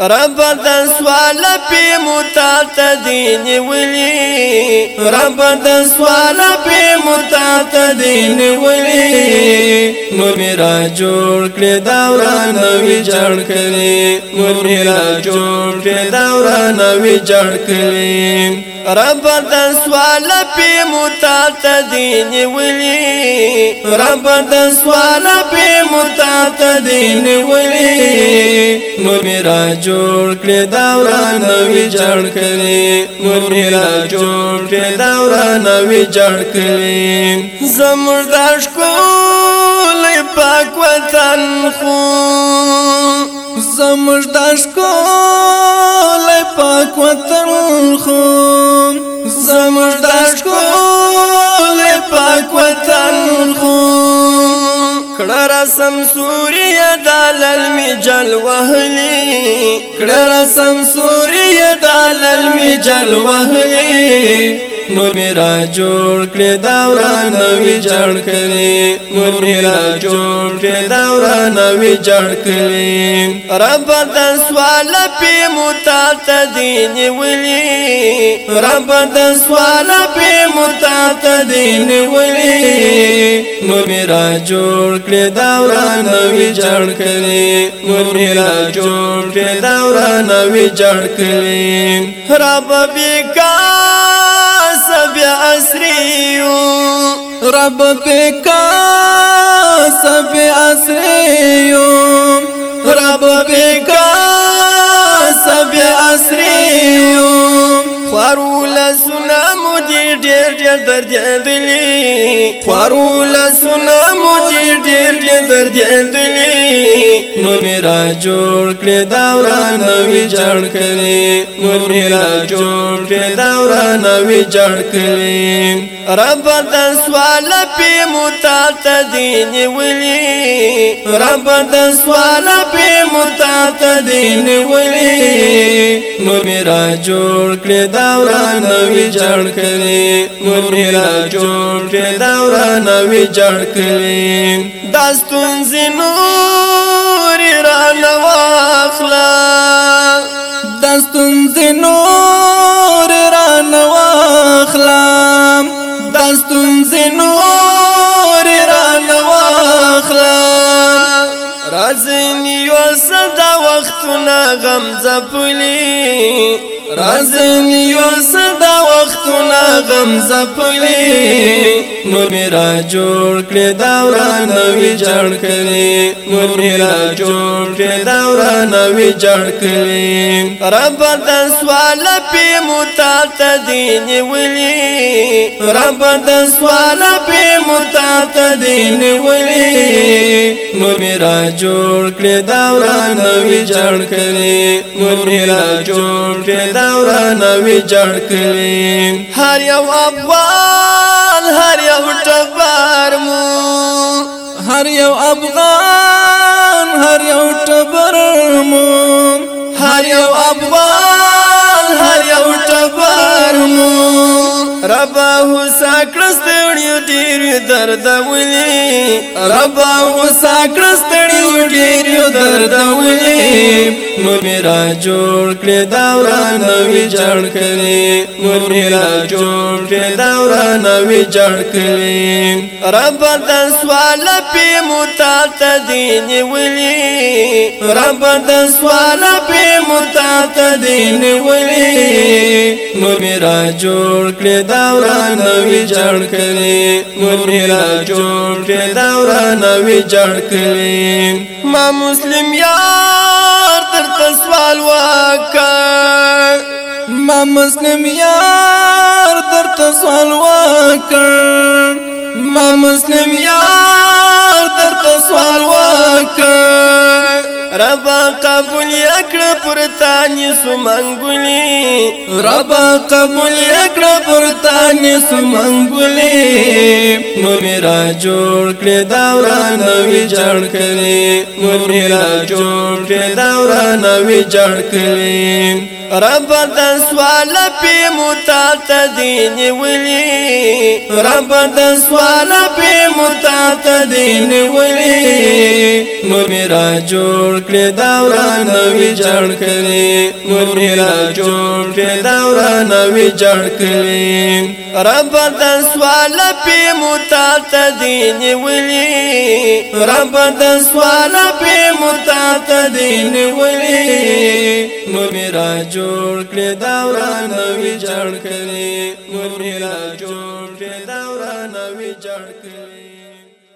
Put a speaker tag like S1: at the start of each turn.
S1: رب د سوال په متا تدین ولي رب د سوال په متا تدین ولي نو میرا جوړ کړ دا وران وی جوړ کړی نو میرا جوړ کړ دا وران وی جوړ کړی رب د سوال په متا تدین ولي رب د سوال په متا تدین ولي نو میرا جوړ کړ دا وران وی جوړ کړی نو میرا جوړ کړ دا وران وی جوړ کړی زمرداش کو لې پاک وطن خو زمرداش کو لې پاک وطن خو رسم سوریا دالل می جل وحلی کڑا رسم سوریا دالل می جل وحلی نور میرا جوړ کړی دا وران وی جوړ کړی نور میرا جوړ کړی دا وران وی جوړ کړی رب د سوال په متا تدین ولي رب د سوال په متا تدین ولي نور میرا جوړ کړی دا وران وی جوړ کړی نور میرا جوړ کړی دا وران وی جوړ کړی رب بیکار سب اسریو رب پکا سب اسریو رب پکا سب اسریو خورو لسنا مجھے ڈیر ڈیر درد دلی خورو لسنا مجھے ډیر ډیر درد دلی نو میرا جوړ کړې دا ورانه وی جړ کړې نو میرا جوړ کړې دا ورانه وی جړ کړې رب د سوال په متا تدین ولي رب د سوال په متا تدین ولي نو میرا جوړ کړې دا ورانه وی جړ کړې نو میرا جوړ کړې دا ورانه وی جړ کړې داستون زینو حسین یو صدا وختونه غم زپلی رازن یو صدا وختونه غم زپلی نور میرا جوړ کړې دا وران وی جوړ کړې نور میرا جوړ کړې دا وران وی جوړ کړې رب د سوال په متا تدین ولي رب د سوال په متا تدین ولي نور میرا جوړ کړې دا وران وی جوړ کړې نور میرا جوړ کړې دا وران وی جوړ کړې هر یو ابوا افغان هر یو ټبر مو هر یو افغان هر یو ټبر مو رب هو ساکرستړیو ډیر درد ولي رب هو ساکرستړیو ډیر درد ولي نور میرا جوړ کړې دا ورانه وی جړ کړې نور میرا جوړ کړې دا ورانه وی جړ کړې رب د سوال په متا تدین ولي رب د سوال په متا تدین ولي نور میرا جوړ کړې دا ورانه وی جړ کړې نور میرا جوړ کړې دا ورانه وی جړ کړې ما مسلم یا سوال وکړ ما مسلم یار درته سوال وکړ ما مسلم یار درته سوال وکړ ربا قبول یکړه پرتانی سومنګولي ربا قبول یکړه پرتانی سومنګولي نو میرا جوړ کړ داوران وی جوړ کړی نو میرا جوړ کړ داوران وی جوړ کړی رب د سوال په متا تدین ولي رب د سوال په متا تدین ولي نور میرا جوړ کړی دا وران وی جوړ کړی نور میرا جوړ کړی دا وران وی جوړ کړی رب د سوال په متا تدین ولی رب د سوال په متا تدین ولی نور میرا جوړ کړی دا وران وی جوړ کړی نور میرا جوړ